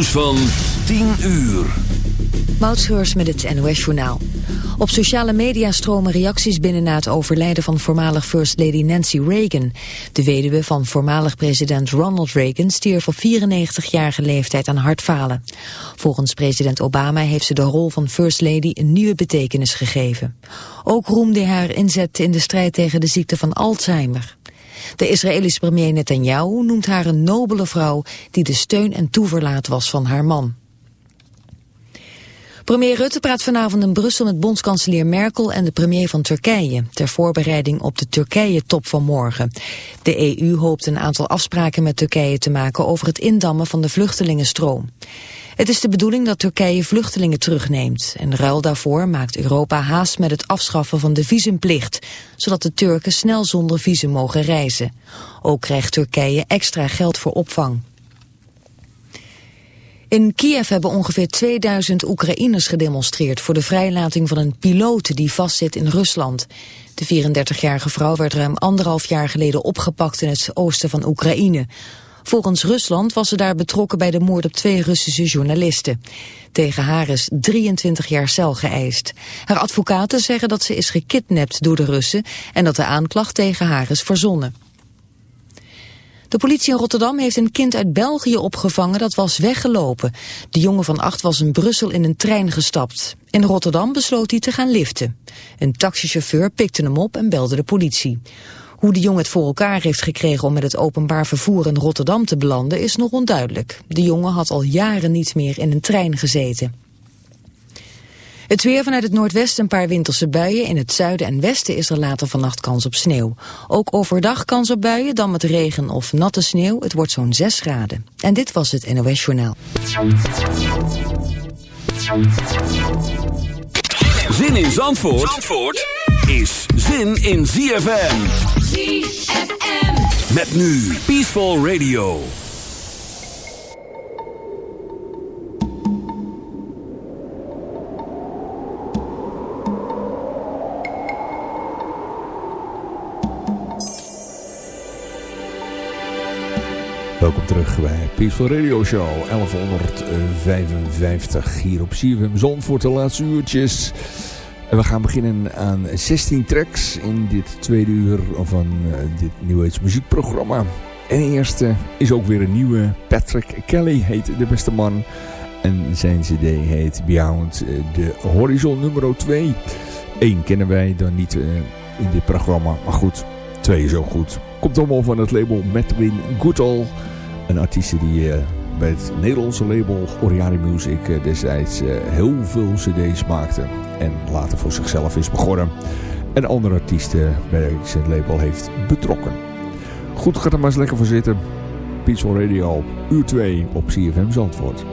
Nieuws van 10 uur. Moutscheurs met het NOS Journaal. Op sociale media stromen reacties binnen na het overlijden van voormalig First Lady Nancy Reagan. De weduwe van voormalig president Ronald Reagan stierf op 94-jarige leeftijd aan hartfalen. Volgens president Obama heeft ze de rol van First Lady een nieuwe betekenis gegeven. Ook roemde haar inzet in de strijd tegen de ziekte van Alzheimer. De Israëlische premier Netanyahu noemt haar een nobele vrouw die de steun en toeverlaat was van haar man. Premier Rutte praat vanavond in Brussel met bondskanselier Merkel en de premier van Turkije... ter voorbereiding op de Turkije-top van morgen. De EU hoopt een aantal afspraken met Turkije te maken over het indammen van de vluchtelingenstroom. Het is de bedoeling dat Turkije vluchtelingen terugneemt. En ruil daarvoor maakt Europa haast met het afschaffen van de visumplicht... zodat de Turken snel zonder visum mogen reizen. Ook krijgt Turkije extra geld voor opvang. In Kiev hebben ongeveer 2000 Oekraïners gedemonstreerd voor de vrijlating van een piloot die vastzit in Rusland. De 34-jarige vrouw werd ruim anderhalf jaar geleden opgepakt in het oosten van Oekraïne. Volgens Rusland was ze daar betrokken bij de moord op twee Russische journalisten. Tegen haar is 23 jaar cel geëist. Haar advocaten zeggen dat ze is gekidnapt door de Russen en dat de aanklacht tegen haar is verzonnen. De politie in Rotterdam heeft een kind uit België opgevangen dat was weggelopen. De jongen van acht was in Brussel in een trein gestapt. In Rotterdam besloot hij te gaan liften. Een taxichauffeur pikte hem op en belde de politie. Hoe de jongen het voor elkaar heeft gekregen om met het openbaar vervoer in Rotterdam te belanden is nog onduidelijk. De jongen had al jaren niet meer in een trein gezeten. Het weer vanuit het noordwesten een paar winterse buien. In het zuiden en westen is er later vannacht kans op sneeuw. Ook overdag kans op buien, dan met regen of natte sneeuw. Het wordt zo'n 6 graden. En dit was het NOS Journaal. Zin in Zandvoort, Zandvoort is zin in ZFM. ZFM. Met nu Peaceful Radio. welkom terug bij Peaceful Radio Show 1155 hier op CFM Zon voor de laatste uurtjes. En we gaan beginnen aan 16 tracks in dit tweede uur van eh, dit New Age muziekprogramma. En de eerste is ook weer een nieuwe. Patrick Kelly heet de beste man. En zijn cd heet Beyond the Horizon nummer 2. Eén kennen wij dan niet eh, in dit programma, maar goed, twee is ook goed. Komt allemaal van het label Madwin Goodall. Een artiest die bij eh, het Nederlandse label Oriari Music eh, destijds eh, heel veel cd's maakte. En later voor zichzelf is begonnen. En andere artiesten bij zijn label heeft betrokken. Goed, gaat er maar eens lekker voor zitten. Peaceful Radio, uur 2 op CFM Zandvoort.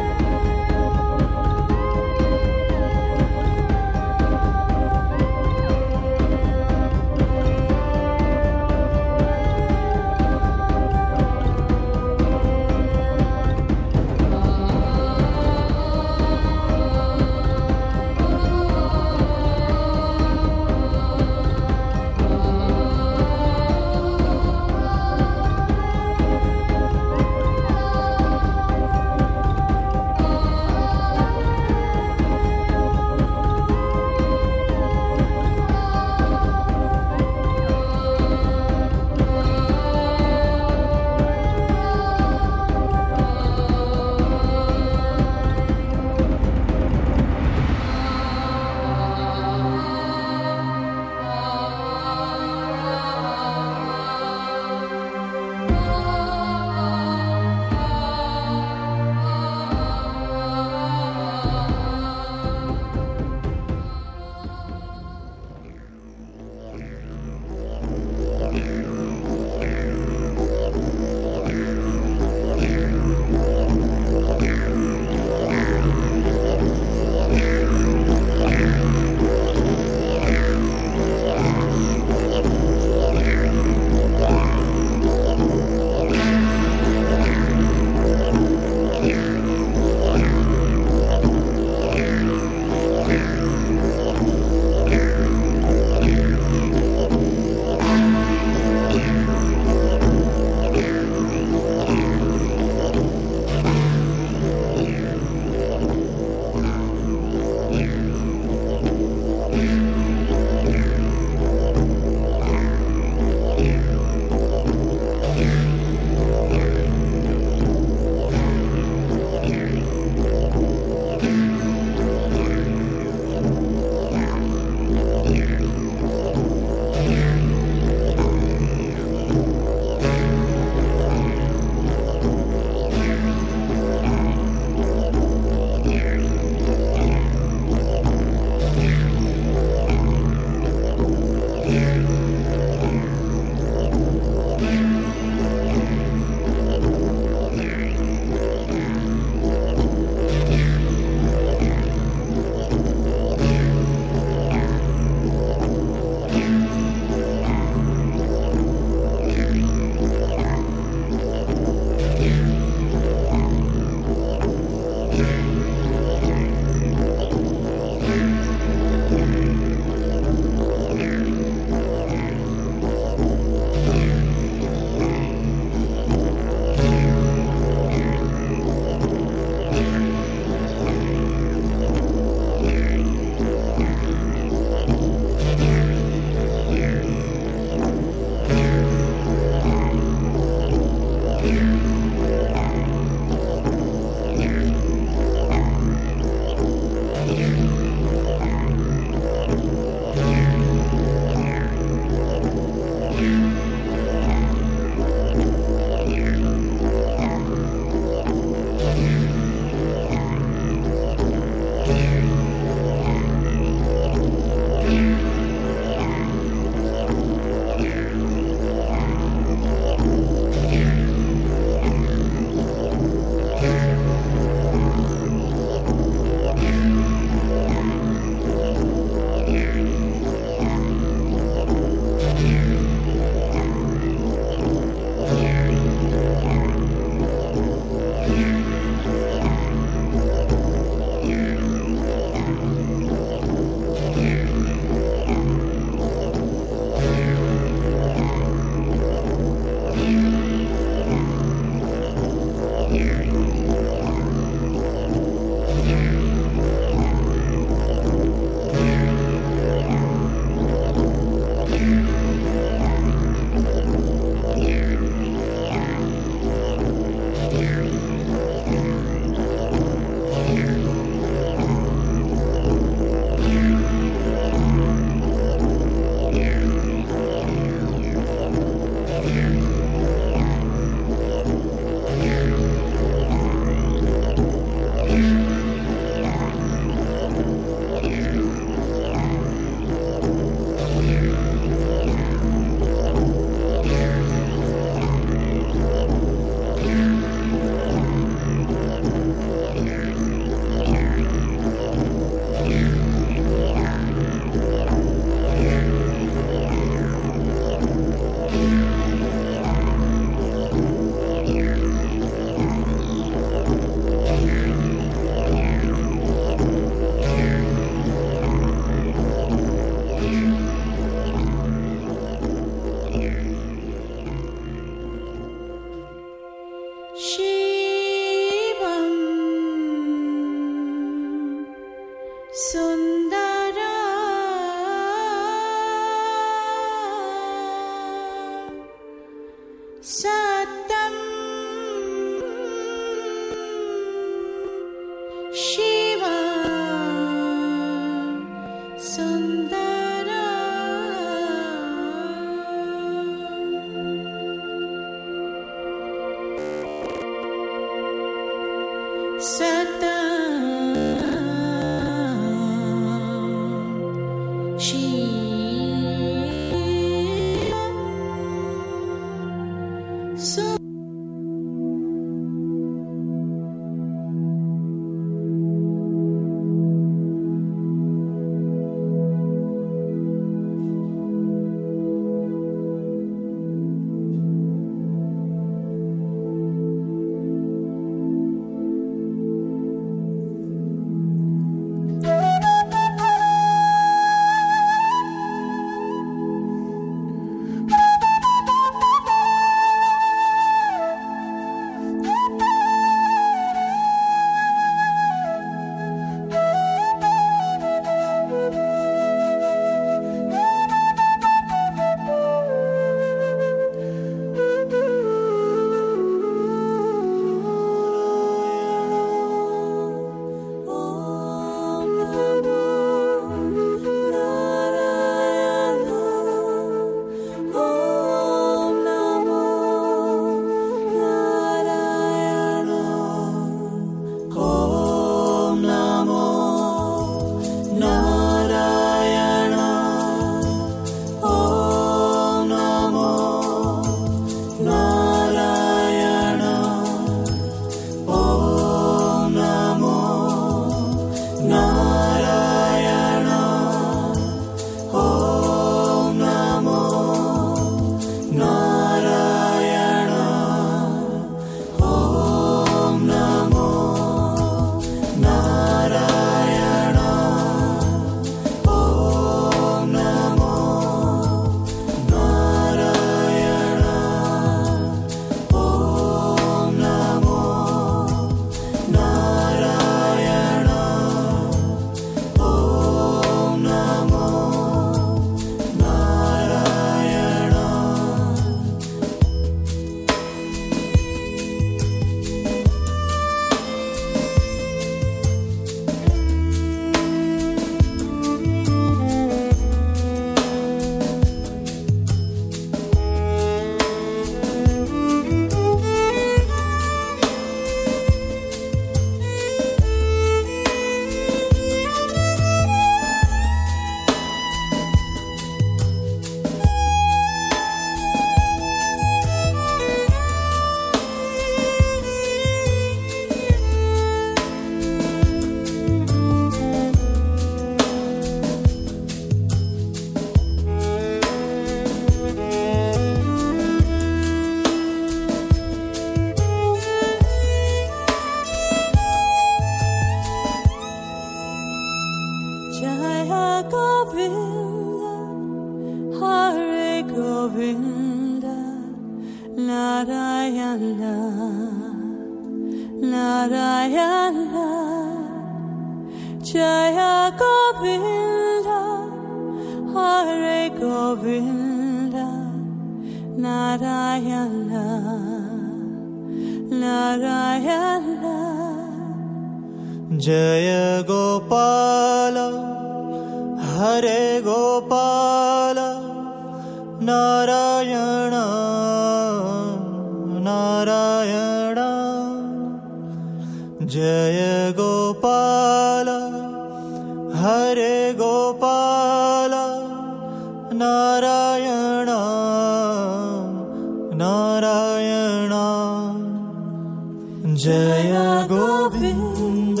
Jai गोविन्द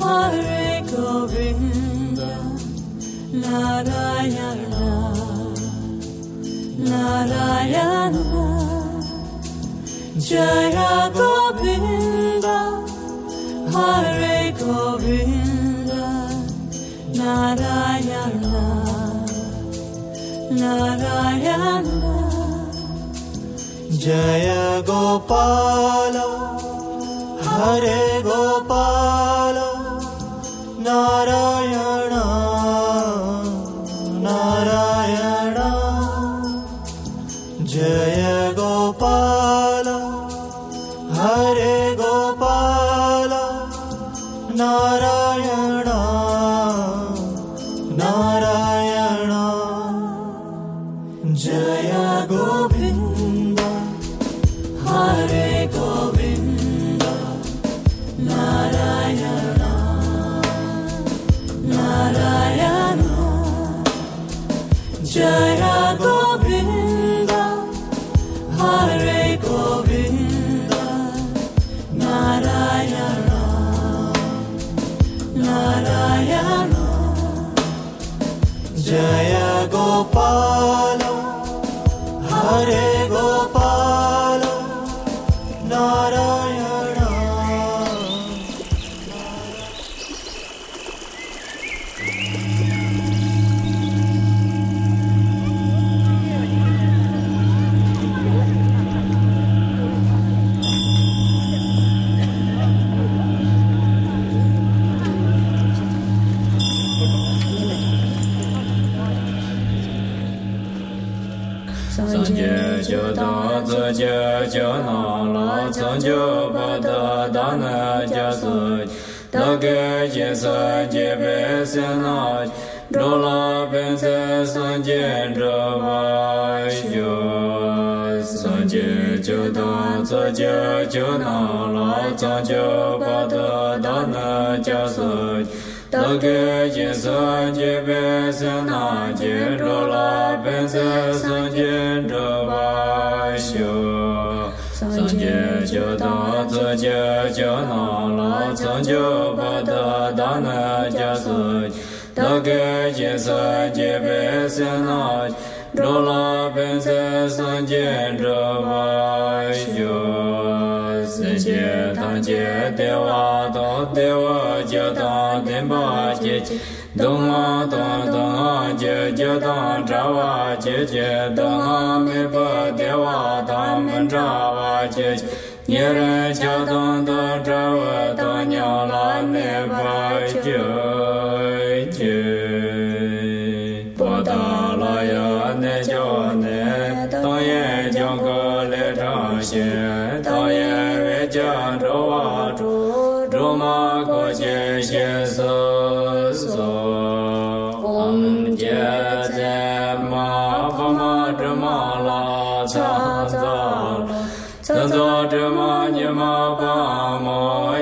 Hare गोविन्द नारायण नारायण Jai गोविन्द Hare गोविन्द नारायण नारायण Jai गोपाल Hare गोपाल Narayan je je da zo je je na la zo je ba da da na ja zo da ge je zo je Chö chö na la chung chö pa ta ta na cha su ché Ta kye sa ché pe si na la se ta wa wa ta wa me pa wa wa ཁྱེ ཁྱེ ཁྱེ ཁྱེ ཁྱེ ཁྱེ ཁྱེ ཁྱེ ཁྱེ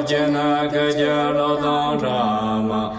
jena kaja lo dang rama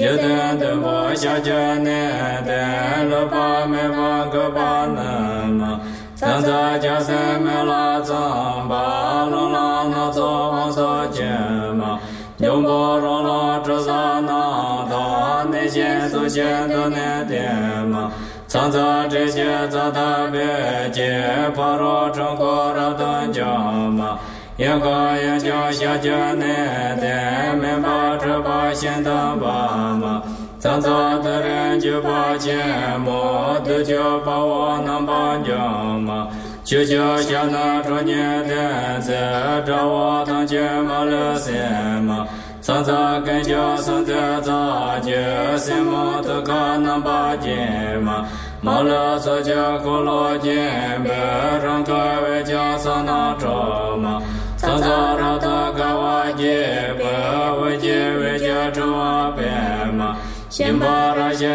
yé tén tén bó xá chén né tén lé pán mé pán yankāyaṃ ca śānyate mīṃ pācchā pāśintāṃ pāma tāṃ tātaraṃ jīpā cīmā tū chā pāvā Sāṅdhāraṭṭhaka vājñipa vajñivacchācchāpema Sīmbhāraśyé